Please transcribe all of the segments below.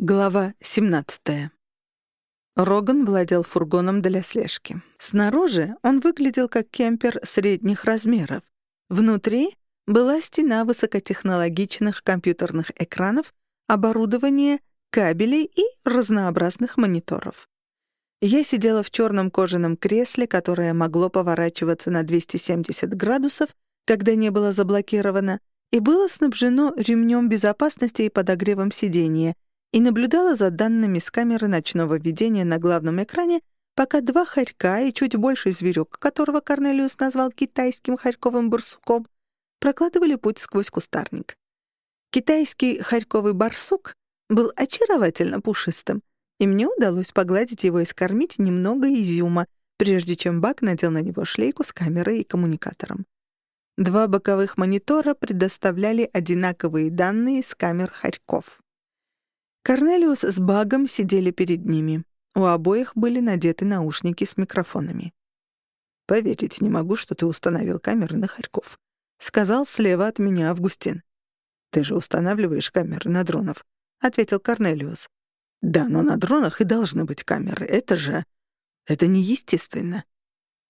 Глава 17. Роган владел фургоном для слежки. Снаружи он выглядел как кемпер средних размеров. Внутри была стена высокотехнологичных компьютерных экранов, оборудование, кабелей и разнообразных мониторов. Я сидела в черном кожаном кресле, которое могло поворачиваться на 270 градусов, когда не было заблокировано, и было снабжено ремнем безопасности и подогревом сидения — и наблюдала за данными с камеры ночного видения на главном экране, пока два хорька и чуть больше зверек, которого Корнелиус назвал китайским хорьковым барсуком, прокладывали путь сквозь кустарник. Китайский хорьковый барсук был очаровательно пушистым, и мне удалось погладить его и скормить немного изюма, прежде чем Бак надел на него шлейку с камерой и коммуникатором. Два боковых монитора предоставляли одинаковые данные с камер хорьков. Корнелиус с Багом сидели перед ними. У обоих были надеты наушники с микрофонами. «Поверить не могу, что ты установил камеры на Харьков», — сказал слева от меня Августин. «Ты же устанавливаешь камеры на дронов», — ответил Корнелиус. «Да, но на дронах и должны быть камеры. Это же... Это неестественно».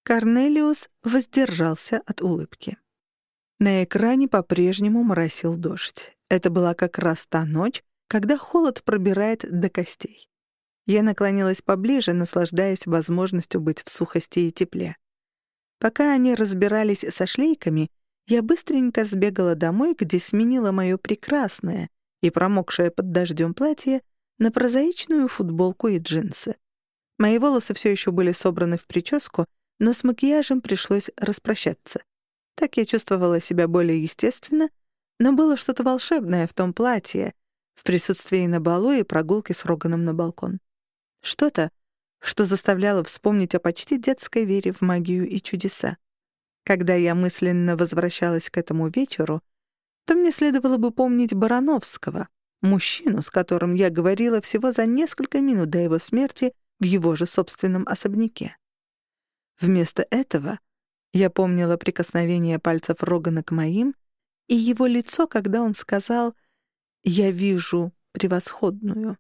Корнелиус воздержался от улыбки. На экране по-прежнему моросил дождь. Это была как раз та ночь, когда холод пробирает до костей. Я наклонилась поближе, наслаждаясь возможностью быть в сухости и тепле. Пока они разбирались со шлейками, я быстренько сбегала домой, где сменила моё прекрасное и промокшее под дождем платье на прозаичную футболку и джинсы. Мои волосы все еще были собраны в прическу, но с макияжем пришлось распрощаться. Так я чувствовала себя более естественно, но было что-то волшебное в том платье, в присутствии на балу и прогулке с Роганом на балкон. Что-то, что заставляло вспомнить о почти детской вере в магию и чудеса. Когда я мысленно возвращалась к этому вечеру, то мне следовало бы помнить Барановского, мужчину, с которым я говорила всего за несколько минут до его смерти в его же собственном особняке. Вместо этого я помнила прикосновение пальцев Рогана к моим и его лицо, когда он сказал — «Я вижу превосходную».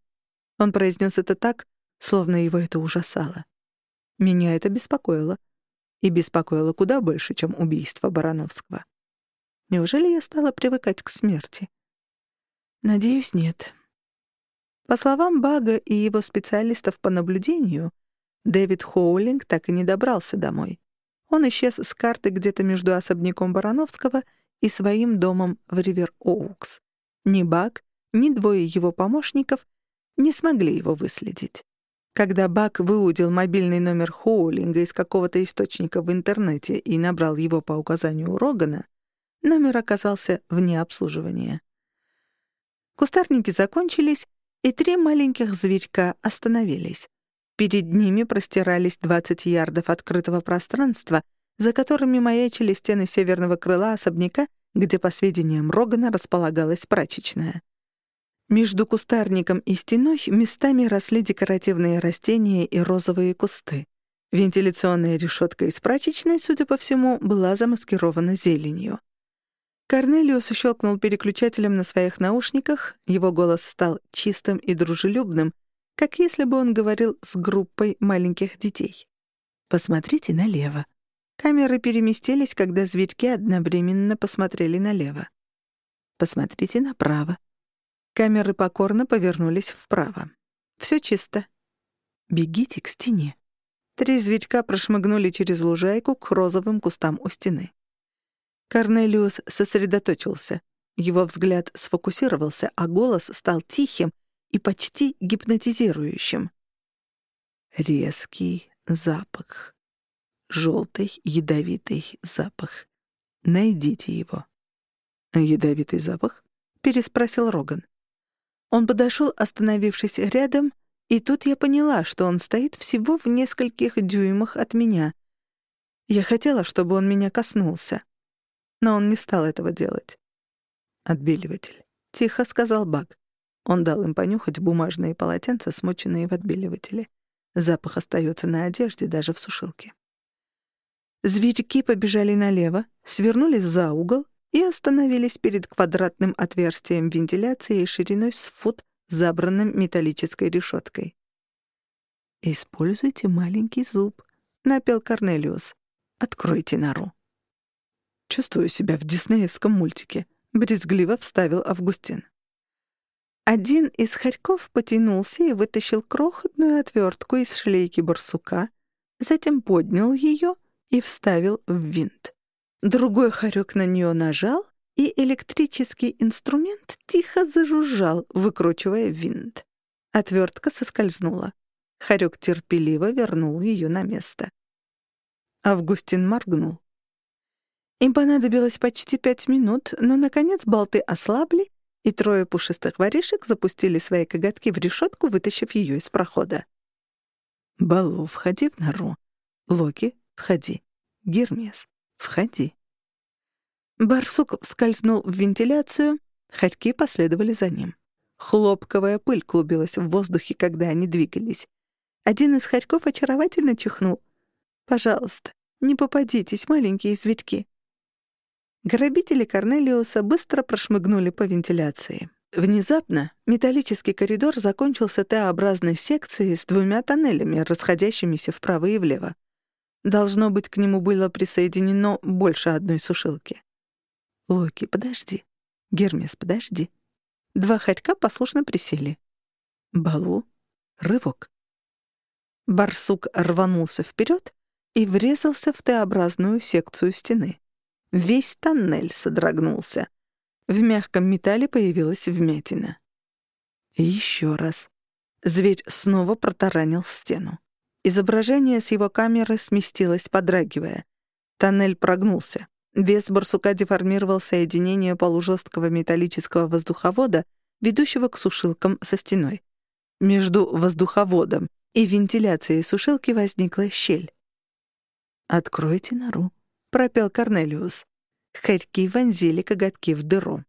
Он произнес это так, словно его это ужасало. Меня это беспокоило. И беспокоило куда больше, чем убийство Барановского. Неужели я стала привыкать к смерти? Надеюсь, нет. По словам Бага и его специалистов по наблюдению, Дэвид Хоулинг так и не добрался домой. Он исчез с карты где-то между особняком Барановского и своим домом в Ривер-Оукс. Ни Бак, ни двое его помощников не смогли его выследить. Когда Бак выудил мобильный номер Хоулинга из какого-то источника в интернете и набрал его по указанию Рогана, номер оказался вне обслуживания. Кустарники закончились, и три маленьких зверька остановились. Перед ними простирались 20 ярдов открытого пространства, за которыми маячили стены северного крыла особняка где, по сведениям Рогана, располагалась прачечная. Между кустарником и стеной местами росли декоративные растения и розовые кусты. Вентиляционная решетка из прачечной, судя по всему, была замаскирована зеленью. Корнелиус щелкнул переключателем на своих наушниках, его голос стал чистым и дружелюбным, как если бы он говорил с группой маленьких детей. «Посмотрите налево», Камеры переместились, когда зверьки одновременно посмотрели налево. «Посмотрите направо». Камеры покорно повернулись вправо. Все чисто. Бегите к стене. Три зверька прошмыгнули через лужайку к розовым кустам у стены. Корнелиус сосредоточился. Его взгляд сфокусировался, а голос стал тихим и почти гипнотизирующим. Резкий запах желтый ядовитый запах. Найдите его». «Ядовитый запах?» — переспросил Роган. Он подошел, остановившись рядом, и тут я поняла, что он стоит всего в нескольких дюймах от меня. Я хотела, чтобы он меня коснулся, но он не стал этого делать. «Отбеливатель», — тихо сказал Бак. Он дал им понюхать бумажные полотенца, смоченные в отбеливателе. Запах остается на одежде даже в сушилке. Зверьки побежали налево, свернулись за угол и остановились перед квадратным отверстием вентиляции шириной с фут забранным металлической решеткой. «Используйте маленький зуб», — напел Корнелиус. «Откройте нору». «Чувствую себя в диснеевском мультике», — брезгливо вставил Августин. Один из хорьков потянулся и вытащил крохотную отвертку из шлейки барсука, затем поднял ее и вставил в винт. Другой хорек на нее нажал, и электрический инструмент тихо зажужжал, выкручивая винт. Отвертка соскользнула. Хорек терпеливо вернул ее на место. Августин моргнул. Им понадобилось почти пять минут, но, наконец, болты ослабли, и трое пушистых воришек запустили свои коготки в решетку, вытащив ее из прохода. «Балу, входи в нору. Локи, входи. Гермес, входи». Барсук скользнул в вентиляцию, хорьки последовали за ним. Хлопковая пыль клубилась в воздухе, когда они двигались. Один из хорьков очаровательно чихнул. «Пожалуйста, не попадитесь, маленькие зверьки». Грабители Корнелиуса быстро прошмыгнули по вентиляции. Внезапно металлический коридор закончился Т-образной секцией с двумя тоннелями, расходящимися вправо и влево. Должно быть, к нему было присоединено больше одной сушилки. «Локи, подожди. Гермес, подожди». Два хорька послушно присели. Балу. Рывок. Барсук рванулся вперед и врезался в Т-образную секцию стены. Весь тоннель содрогнулся. В мягком металле появилась вмятина. еще раз. Зверь снова протаранил стену. Изображение с его камеры сместилось, подрагивая. Тоннель прогнулся. Вес барсука деформировал соединение полужесткого металлического воздуховода, ведущего к сушилкам со стеной. Между воздуховодом и вентиляцией сушилки возникла щель. «Откройте нору», — пропел Корнелиус. Хорьки вонзили коготки в дыру.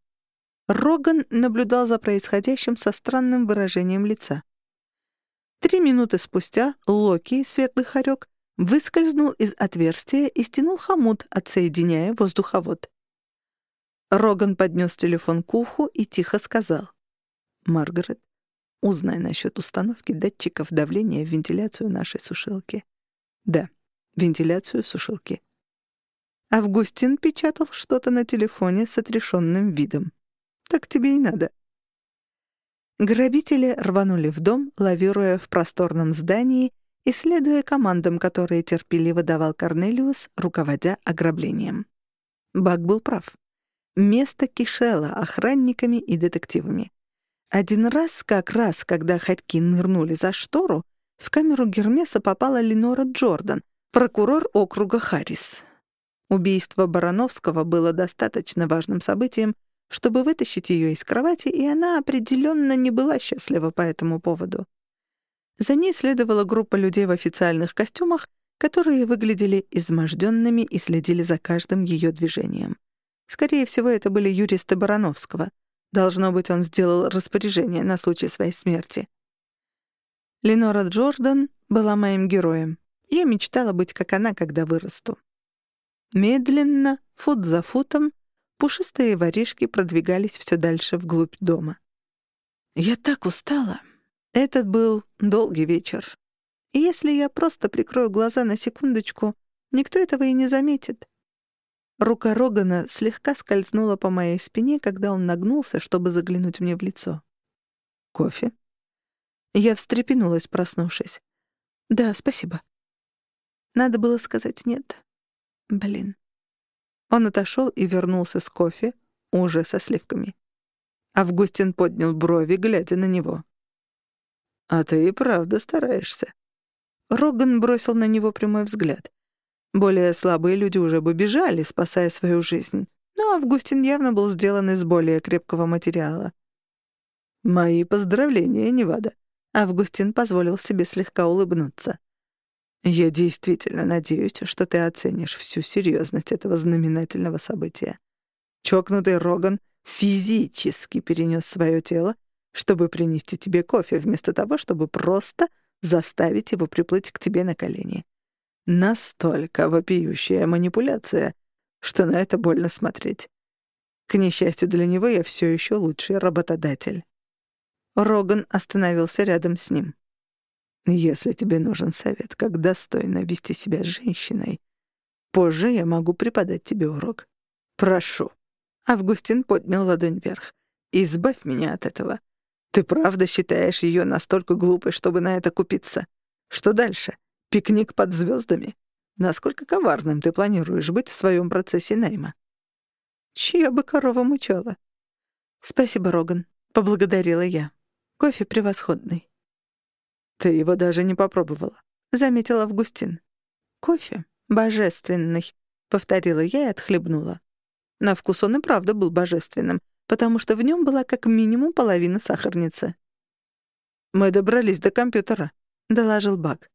Роган наблюдал за происходящим со странным выражением лица. Три минуты спустя Локи, светлый хорек, выскользнул из отверстия и стянул хомут, отсоединяя воздуховод. Роган поднес телефон к уху и тихо сказал. «Маргарет, узнай насчет установки датчиков давления в вентиляцию нашей сушилки». «Да, вентиляцию сушилки». Августин печатал что-то на телефоне с отрешенным видом. «Так тебе и надо». Грабители рванули в дом, лавируя в просторном здании и следуя командам, которые терпеливо давал Корнелиус, руководя ограблением. Бак был прав. Место кишело охранниками и детективами. Один раз, как раз, когда хорьки нырнули за штору, в камеру Гермеса попала Ленора Джордан, прокурор округа Харрис. Убийство Барановского было достаточно важным событием, чтобы вытащить ее из кровати, и она определенно не была счастлива по этому поводу. За ней следовала группа людей в официальных костюмах, которые выглядели изможденными и следили за каждым ее движением. Скорее всего, это были юристы Барановского. Должно быть, он сделал распоряжение на случай своей смерти. Ленора Джордан была моим героем. Я мечтала быть как она, когда вырасту. Медленно, фут за футом, пушистые воришки продвигались все дальше вглубь дома. Я так устала. Этот был долгий вечер. И если я просто прикрою глаза на секундочку, никто этого и не заметит. Рука Рогана слегка скользнула по моей спине, когда он нагнулся, чтобы заглянуть мне в лицо. «Кофе?» Я встрепенулась, проснувшись. «Да, спасибо». Надо было сказать «нет». Блин. Он отошел и вернулся с кофе, уже со сливками. Августин поднял брови, глядя на него. «А ты и правда стараешься». Роган бросил на него прямой взгляд. Более слабые люди уже бы бежали, спасая свою жизнь. Но Августин явно был сделан из более крепкого материала. «Мои поздравления, Невада». Августин позволил себе слегка улыбнуться. Я действительно надеюсь, что ты оценишь всю серьезность этого знаменательного события. Чокнутый Роган физически перенес свое тело, чтобы принести тебе кофе, вместо того, чтобы просто заставить его приплыть к тебе на колени. Настолько вопиющая манипуляция, что на это больно смотреть. К несчастью для него, я все еще лучший работодатель. Роган остановился рядом с ним. «Если тебе нужен совет, как достойно вести себя с женщиной, позже я могу преподать тебе урок. Прошу». Августин поднял ладонь вверх. «Избавь меня от этого. Ты правда считаешь ее настолько глупой, чтобы на это купиться? Что дальше? Пикник под звездами? Насколько коварным ты планируешь быть в своем процессе найма?» «Чья бы корова мучала?» «Спасибо, Роган», — поблагодарила я. «Кофе превосходный». «Ты его даже не попробовала», — заметил Августин. «Кофе божественный», — повторила я и отхлебнула. На вкус он и правда был божественным, потому что в нем была как минимум половина сахарницы. «Мы добрались до компьютера», — доложил Бак.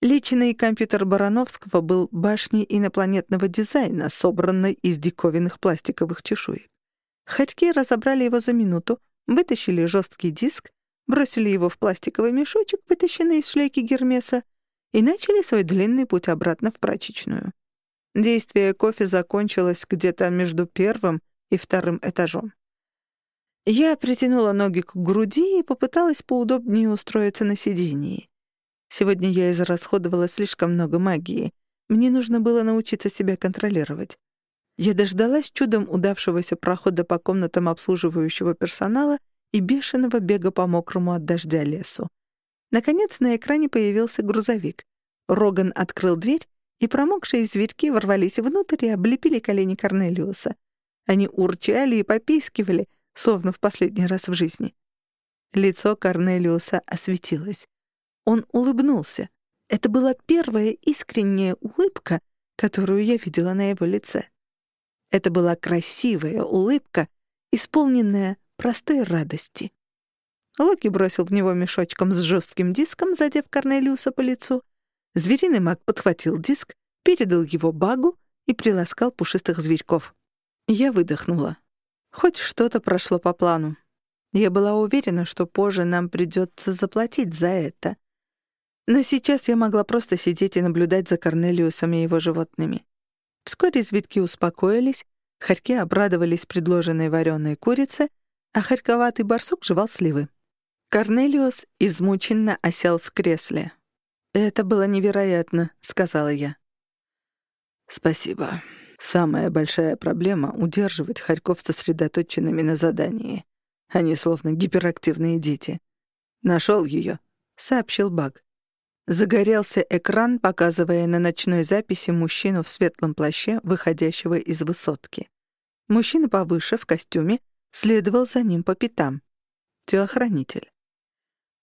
Личный компьютер Барановского был башней инопланетного дизайна, собранной из диковинных пластиковых чешуек. Харьки разобрали его за минуту, вытащили жесткий диск, бросили его в пластиковый мешочек, вытащенный из шлейки Гермеса, и начали свой длинный путь обратно в прачечную. Действие кофе закончилось где-то между первым и вторым этажом. Я притянула ноги к груди и попыталась поудобнее устроиться на сидении. Сегодня я израсходовала слишком много магии. Мне нужно было научиться себя контролировать. Я дождалась чудом удавшегося прохода по комнатам обслуживающего персонала и бешеного бега по мокрому от дождя лесу. Наконец на экране появился грузовик. Роган открыл дверь, и промокшие зверьки ворвались внутрь и облепили колени Корнелиуса. Они урчали и попискивали, словно в последний раз в жизни. Лицо Корнелиуса осветилось. Он улыбнулся. Это была первая искренняя улыбка, которую я видела на его лице. Это была красивая улыбка, исполненная простой радости. Локи бросил в него мешочком с жестким диском, задев Корнелиуса по лицу. Звериный маг подхватил диск, передал его багу и приласкал пушистых зверьков. Я выдохнула. Хоть что-то прошло по плану. Я была уверена, что позже нам придется заплатить за это. Но сейчас я могла просто сидеть и наблюдать за Корнелиусом и его животными. Вскоре зверьки успокоились, хорьки обрадовались предложенной вареной курице, а хорьковатый барсук жевал сливы. Корнелиус измученно осел в кресле. «Это было невероятно», — сказала я. «Спасибо. Самая большая проблема — удерживать хорьков сосредоточенными на задании. Они словно гиперактивные дети. Нашел ее, сообщил Баг. Загорелся экран, показывая на ночной записи мужчину в светлом плаще, выходящего из высотки. Мужчина повыше, в костюме, следовал за ним по пятам. Телохранитель.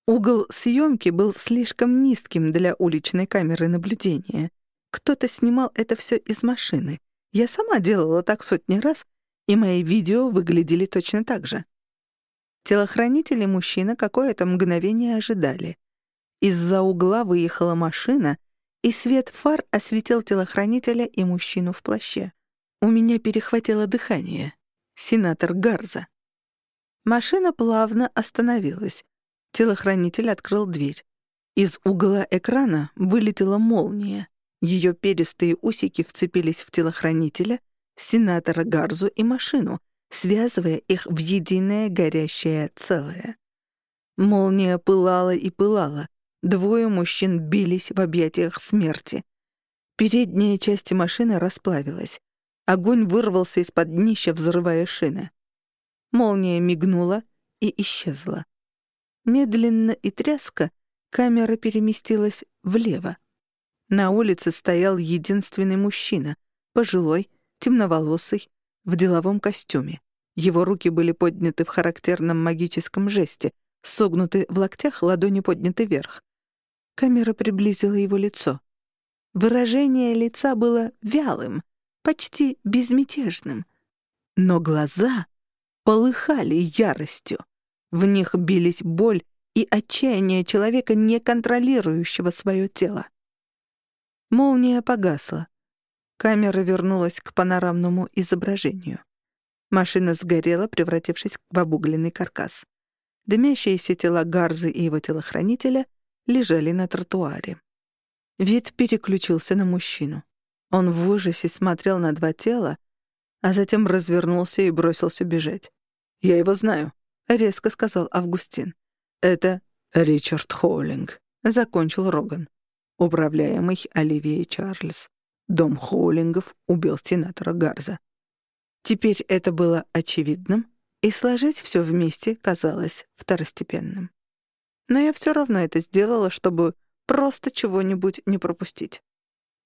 Угол съемки был слишком низким для уличной камеры наблюдения. Кто-то снимал это все из машины. Я сама делала так сотни раз, и мои видео выглядели точно так же. Телохранитель и мужчина какое-то мгновение ожидали. Из-за угла выехала машина, и свет фар осветил телохранителя и мужчину в плаще. У меня перехватило дыхание. Сенатор Гарза. Машина плавно остановилась. Телохранитель открыл дверь. Из угла экрана вылетела молния. Ее перистые усики вцепились в телохранителя, сенатора Гарзу и машину, связывая их в единое горящее целое. Молния пылала и пылала. Двое мужчин бились в объятиях смерти. Передняя часть машины расплавилась. Огонь вырвался из-под днища, взрывая шины. Молния мигнула и исчезла. Медленно и тряска камера переместилась влево. На улице стоял единственный мужчина, пожилой, темноволосый, в деловом костюме. Его руки были подняты в характерном магическом жесте, согнуты в локтях, ладони подняты вверх. Камера приблизила его лицо. Выражение лица было вялым, почти безмятежным. Но глаза полыхали яростью. В них бились боль и отчаяние человека, не контролирующего свое тело. Молния погасла. Камера вернулась к панорамному изображению. Машина сгорела, превратившись в обугленный каркас. Дымящиеся тела Гарзы и его телохранителя лежали на тротуаре. Вид переключился на мужчину. Он в ужасе смотрел на два тела, а затем развернулся и бросился бежать. «Я его знаю», — резко сказал Августин. «Это Ричард Хоулинг», — закончил Роган. Управляемый Оливией Чарльз. Дом Хоулингов убил сенатора Гарза. Теперь это было очевидным, и сложить все вместе казалось второстепенным. Но я все равно это сделала, чтобы просто чего-нибудь не пропустить.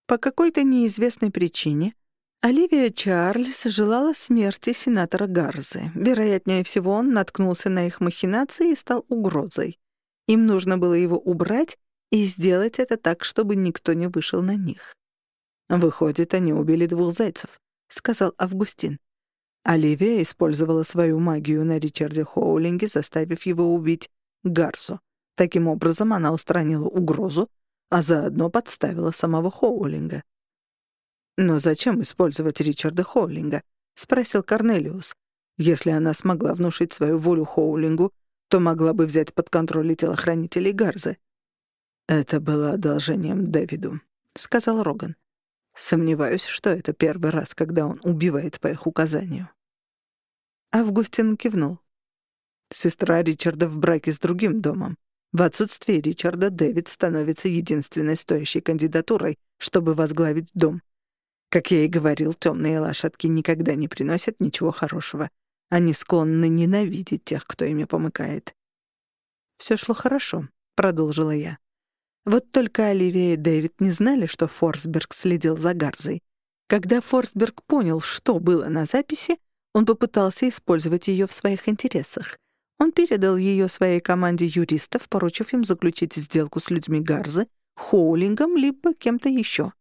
По какой-то неизвестной причине Оливия Чарльз желала смерти сенатора Гарзы. Вероятнее всего, он наткнулся на их махинации и стал угрозой. Им нужно было его убрать и сделать это так, чтобы никто не вышел на них. «Выходит, они убили двух зайцев», — сказал Августин. Оливия использовала свою магию на Ричарде Хоулинге, заставив его убить Гарсу. Таким образом, она устранила угрозу, а заодно подставила самого Хоулинга. «Но зачем использовать Ричарда Хоулинга?» — спросил Корнелиус. «Если она смогла внушить свою волю Хоулингу, то могла бы взять под контроль и телохранителей Гарзы». «Это было одолжением Дэвиду», — сказал Роган. «Сомневаюсь, что это первый раз, когда он убивает по их указанию». Августин кивнул. Сестра Ричарда в браке с другим домом. В отсутствие Ричарда Дэвид становится единственной стоящей кандидатурой, чтобы возглавить дом. Как я и говорил, темные лошадки никогда не приносят ничего хорошего. Они склонны ненавидеть тех, кто ими помыкает. «Все шло хорошо», — продолжила я. Вот только Оливия и Дэвид не знали, что Форсберг следил за Гарзой. Когда Форсберг понял, что было на записи, он попытался использовать ее в своих интересах. Он передал ее своей команде юристов, поручив им заключить сделку с людьми Гарзы, Хоулингом либо кем-то еще.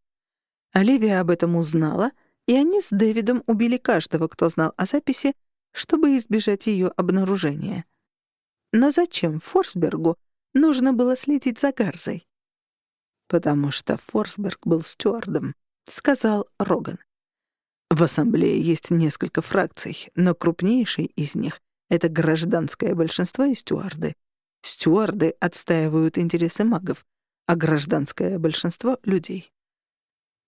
Оливия об этом узнала, и они с Дэвидом убили каждого, кто знал о записи, чтобы избежать ее обнаружения. Но зачем Форсбергу нужно было следить за Гарзой? «Потому что Форсберг был стюардом», — сказал Роган. В ассамблее есть несколько фракций, но крупнейшей из них — это гражданское большинство и стюарды. Стюарды отстаивают интересы магов, а гражданское большинство — людей.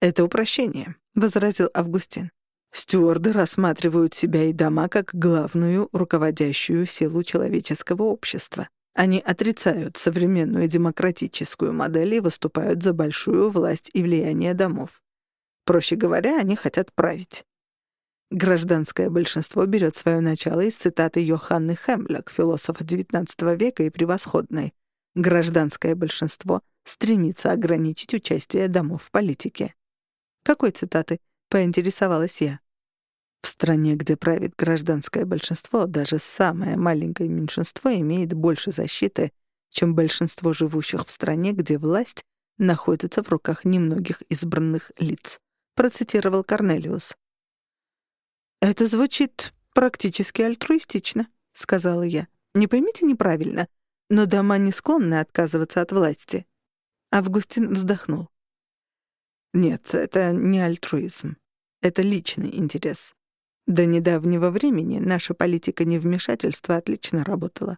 «Это упрощение», — возразил Августин. Стюарды рассматривают себя и дома как главную руководящую силу человеческого общества. Они отрицают современную демократическую модель и выступают за большую власть и влияние домов. Проще говоря, они хотят править. Гражданское большинство берет свое начало из цитаты Йоханны Хемлек, философа XIX века и превосходной. Гражданское большинство стремится ограничить участие домов в политике. Какой цитаты? Поинтересовалась я. В стране, где правит гражданское большинство, даже самое маленькое меньшинство имеет больше защиты, чем большинство живущих в стране, где власть находится в руках немногих избранных лиц процитировал Корнелиус. «Это звучит практически альтруистично», — сказала я. «Не поймите неправильно, но дома не склонны отказываться от власти». Августин вздохнул. «Нет, это не альтруизм. Это личный интерес. До недавнего времени наша политика невмешательства отлично работала.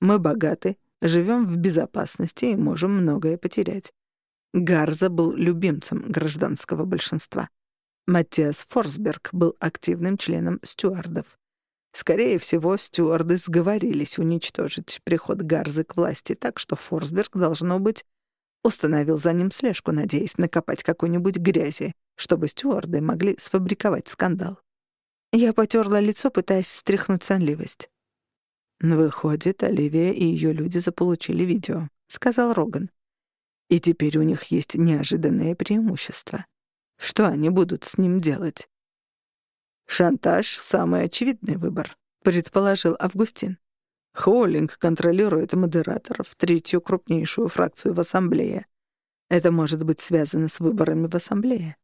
Мы богаты, живем в безопасности и можем многое потерять. Гарза был любимцем гражданского большинства. Матиас Форсберг был активным членом стюардов. Скорее всего, стюарды сговорились уничтожить приход Гарзы к власти так, что Форсберг, должно быть, установил за ним слежку, надеясь накопать какой-нибудь грязи, чтобы стюарды могли сфабриковать скандал. Я потерла лицо, пытаясь стряхнуть сонливость. «Выходит, Оливия и ее люди заполучили видео», — сказал Роган. И теперь у них есть неожиданное преимущество. Что они будут с ним делать? Шантаж — самый очевидный выбор, предположил Августин. Холлинг контролирует модераторов, третью крупнейшую фракцию в ассамблее. Это может быть связано с выборами в ассамблее?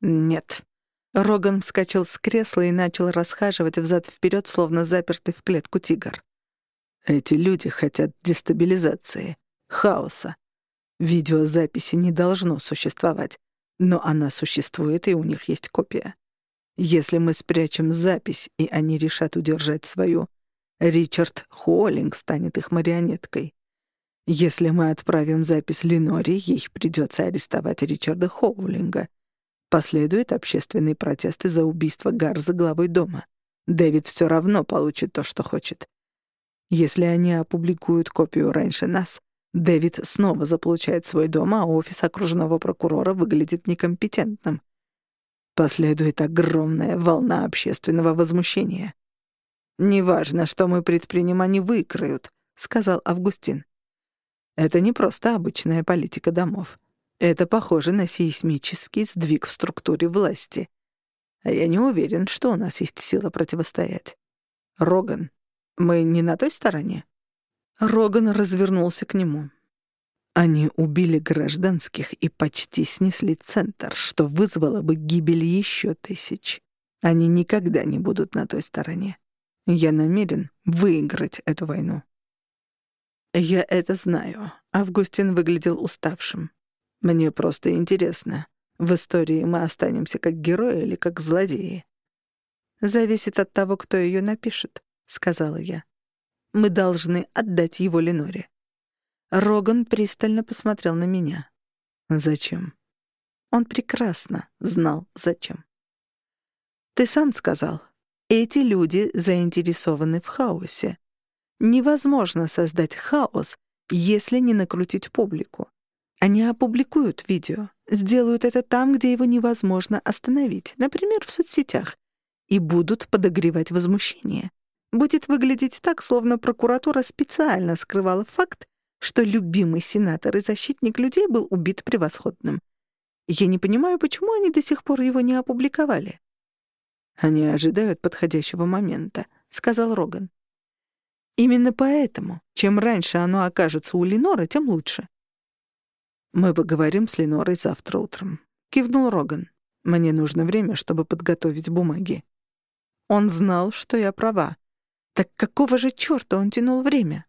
Нет. Роган вскочил с кресла и начал расхаживать взад-вперед, словно запертый в клетку тигр. Эти люди хотят дестабилизации, хаоса, Видеозаписи не должно существовать, но она существует, и у них есть копия. Если мы спрячем запись, и они решат удержать свою, Ричард Холлинг станет их марионеткой. Если мы отправим запись Ленори, ей придется арестовать Ричарда Хоулинга. Последует общественный протест из-за убийства Гарза главой дома. Дэвид все равно получит то, что хочет. Если они опубликуют копию раньше нас, Дэвид снова заполучает свой дом, а офис окружного прокурора выглядит некомпетентным. Последует огромная волна общественного возмущения. «Неважно, что мы предпримем, они выкроют», — сказал Августин. «Это не просто обычная политика домов. Это похоже на сейсмический сдвиг в структуре власти. А я не уверен, что у нас есть сила противостоять. Роган, мы не на той стороне?» Роган развернулся к нему. Они убили гражданских и почти снесли центр, что вызвало бы гибель еще тысяч. Они никогда не будут на той стороне. Я намерен выиграть эту войну. Я это знаю. Августин выглядел уставшим. Мне просто интересно, в истории мы останемся как герои или как злодеи. Зависит от того, кто ее напишет, сказала я. Мы должны отдать его Леноре. Роган пристально посмотрел на меня. Зачем? Он прекрасно знал, зачем. Ты сам сказал, эти люди заинтересованы в хаосе. Невозможно создать хаос, если не накрутить публику. Они опубликуют видео, сделают это там, где его невозможно остановить, например, в соцсетях, и будут подогревать возмущение будет выглядеть так, словно прокуратура специально скрывала факт, что любимый сенатор и защитник людей был убит превосходным. Я не понимаю, почему они до сих пор его не опубликовали. «Они ожидают подходящего момента», — сказал Роган. «Именно поэтому, чем раньше оно окажется у Леноры, тем лучше». «Мы поговорим с Ленорой завтра утром», — кивнул Роган. «Мне нужно время, чтобы подготовить бумаги». Он знал, что я права. Так какого же чёрта он тянул время?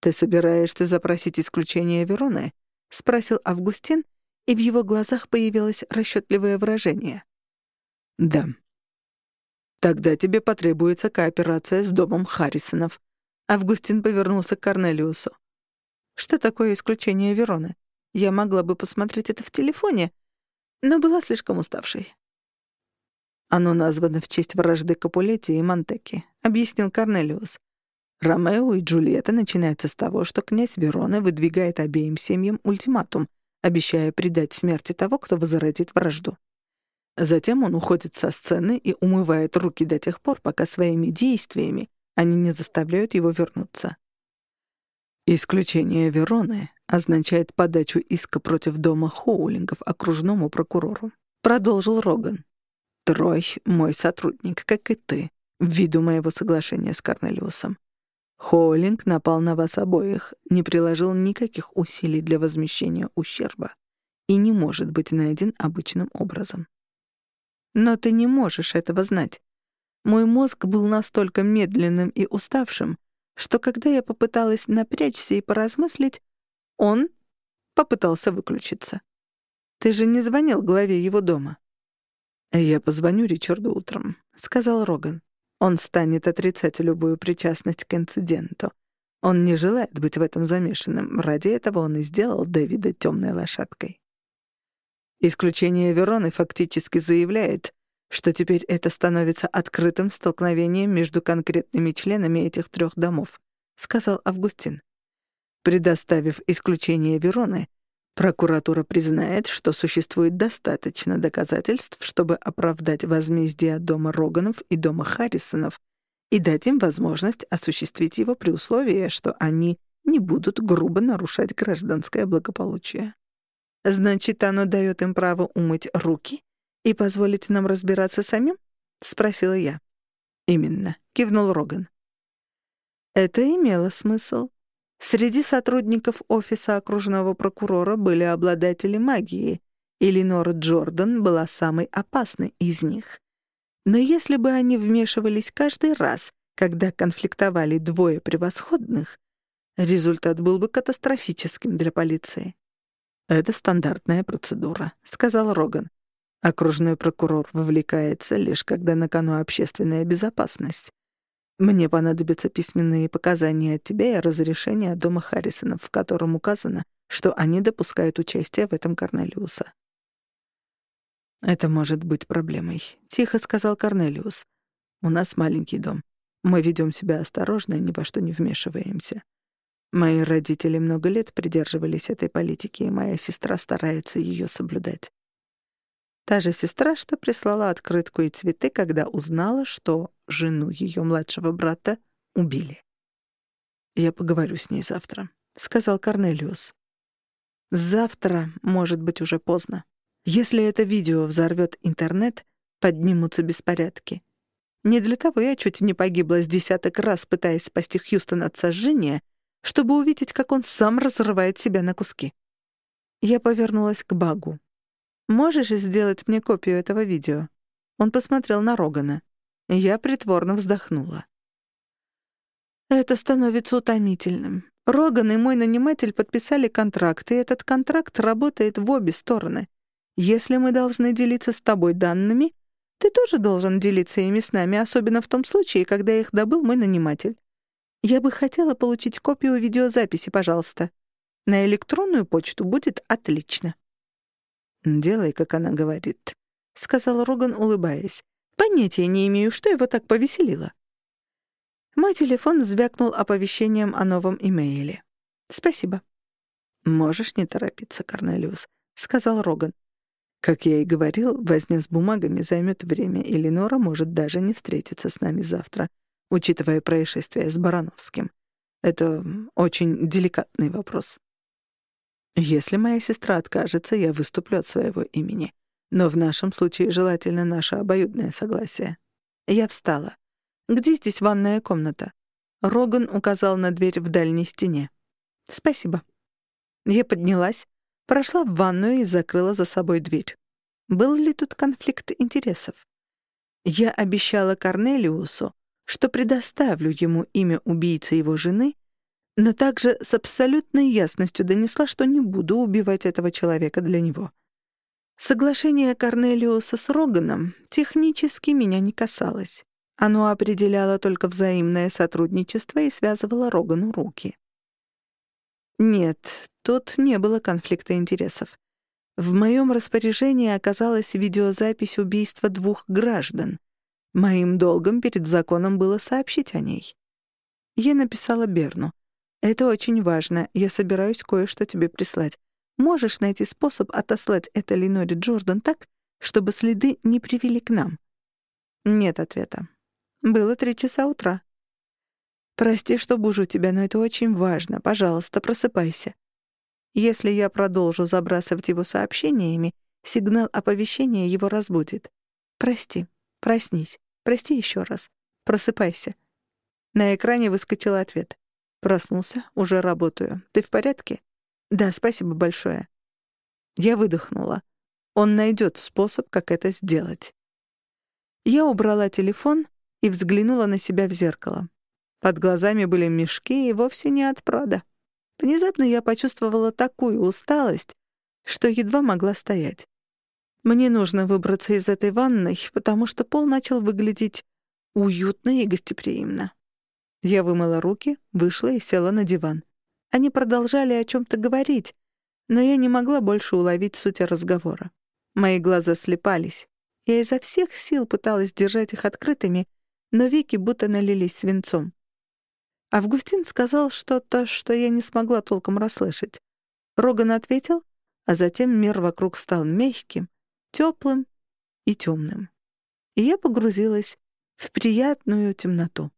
«Ты собираешься запросить исключение Вероны?» — спросил Августин, и в его глазах появилось расчётливое выражение. «Да». «Тогда тебе потребуется кооперация с домом Харрисонов». Августин повернулся к Корнелиусу. «Что такое исключение Вероны? Я могла бы посмотреть это в телефоне, но была слишком уставшей. Оно названо в честь вражды Капулетти и Монтеки, объяснил Корнелиус. Ромео и Джульетта начинаются с того, что князь Вероны выдвигает обеим семьям ультиматум, обещая предать смерти того, кто возродит вражду. Затем он уходит со сцены и умывает руки до тех пор, пока своими действиями они не заставляют его вернуться. Исключение Вероны означает подачу иска против дома Хоулингов окружному прокурору. Продолжил Роган. Трой — мой сотрудник, как и ты, ввиду моего соглашения с Корнелиусом. Холлинг напал на вас обоих, не приложил никаких усилий для возмещения ущерба и не может быть найден обычным образом. Но ты не можешь этого знать. Мой мозг был настолько медленным и уставшим, что когда я попыталась напрячься и поразмыслить, он попытался выключиться. Ты же не звонил главе его дома. «Я позвоню Ричарду утром», — сказал Роган. «Он станет отрицать любую причастность к инциденту. Он не желает быть в этом замешанным. Ради этого он и сделал Дэвида темной лошадкой». Исключение Вероны фактически заявляет, что теперь это становится открытым столкновением между конкретными членами этих трех домов, сказал Августин. Предоставив исключение Вероны, Прокуратура признает, что существует достаточно доказательств, чтобы оправдать возмездие дома Роганов и дома Харрисонов и дать им возможность осуществить его при условии, что они не будут грубо нарушать гражданское благополучие. Значит, оно дает им право умыть руки и позволить нам разбираться самим? спросила я. Именно, кивнул Роган. Это имело смысл. Среди сотрудников офиса окружного прокурора были обладатели магии, и Ленора Джордан была самой опасной из них. Но если бы они вмешивались каждый раз, когда конфликтовали двое превосходных, результат был бы катастрофическим для полиции. «Это стандартная процедура», — сказал Роган. Окружной прокурор вовлекается лишь когда на кону общественная безопасность. Мне понадобятся письменные показания от тебя и разрешение от дома Харрисонов, в котором указано, что они допускают участие в этом Корнелиуса. «Это может быть проблемой», — тихо сказал Корнелиус. «У нас маленький дом. Мы ведем себя осторожно и ни во что не вмешиваемся. Мои родители много лет придерживались этой политики, и моя сестра старается ее соблюдать. Та же сестра, что прислала открытку и цветы, когда узнала, что жену ее младшего брата убили. «Я поговорю с ней завтра», — сказал Корнелиус. «Завтра, может быть, уже поздно. Если это видео взорвет интернет, поднимутся беспорядки. Не для того я чуть не погибла с десяток раз, пытаясь спасти Хьюстона от сожжения, чтобы увидеть, как он сам разрывает себя на куски. Я повернулась к Багу. «Можешь сделать мне копию этого видео?» Он посмотрел на Рогана. Я притворно вздохнула. «Это становится утомительным. Роган и мой наниматель подписали контракт, и этот контракт работает в обе стороны. Если мы должны делиться с тобой данными, ты тоже должен делиться ими с нами, особенно в том случае, когда их добыл мой наниматель. Я бы хотела получить копию видеозаписи, пожалуйста. На электронную почту будет отлично». «Делай, как она говорит», — сказал Роган, улыбаясь. «Понятия не имею, что его так повеселило». Мой телефон звякнул оповещением о новом имейле. «Спасибо». «Можешь не торопиться, Корнелиус», — сказал Роган. «Как я и говорил, возня с бумагами займет время, и Ленора может даже не встретиться с нами завтра, учитывая происшествие с Барановским. Это очень деликатный вопрос». Если моя сестра откажется, я выступлю от своего имени. Но в нашем случае желательно наше обоюдное согласие. Я встала. Где здесь ванная комната? Роган указал на дверь в дальней стене. Спасибо. Я поднялась, прошла в ванную и закрыла за собой дверь. Был ли тут конфликт интересов? Я обещала Корнелиусу, что предоставлю ему имя убийцы его жены но также с абсолютной ясностью донесла, что не буду убивать этого человека для него. Соглашение Корнелиуса с Роганом технически меня не касалось. Оно определяло только взаимное сотрудничество и связывало Рогану руки. Нет, тут не было конфликта интересов. В моем распоряжении оказалась видеозапись убийства двух граждан. Моим долгом перед законом было сообщить о ней. Я написала Берну — это очень важно. Я собираюсь кое-что тебе прислать. Можешь найти способ отослать это Леноре Джордан так, чтобы следы не привели к нам?» Нет ответа. Было три часа утра. «Прости, что бужу тебя, но это очень важно. Пожалуйста, просыпайся». Если я продолжу забрасывать его сообщениями, сигнал оповещения его разбудит. «Прости. Проснись. Прости еще раз. Просыпайся». На экране выскочил ответ. Проснулся, уже работаю. Ты в порядке? Да, спасибо большое. Я выдохнула. Он найдет способ, как это сделать. Я убрала телефон и взглянула на себя в зеркало. Под глазами были мешки и вовсе не от Прада. Внезапно я почувствовала такую усталость, что едва могла стоять. Мне нужно выбраться из этой ванной, потому что пол начал выглядеть уютно и гостеприимно. Я вымыла руки, вышла и села на диван. Они продолжали о чем-то говорить, но я не могла больше уловить суть разговора. Мои глаза слепались. Я изо всех сил пыталась держать их открытыми, но веки будто налились свинцом. Августин сказал что-то, что я не смогла толком расслышать. Роган ответил, а затем мир вокруг стал мягким, теплым и темным. И я погрузилась в приятную темноту.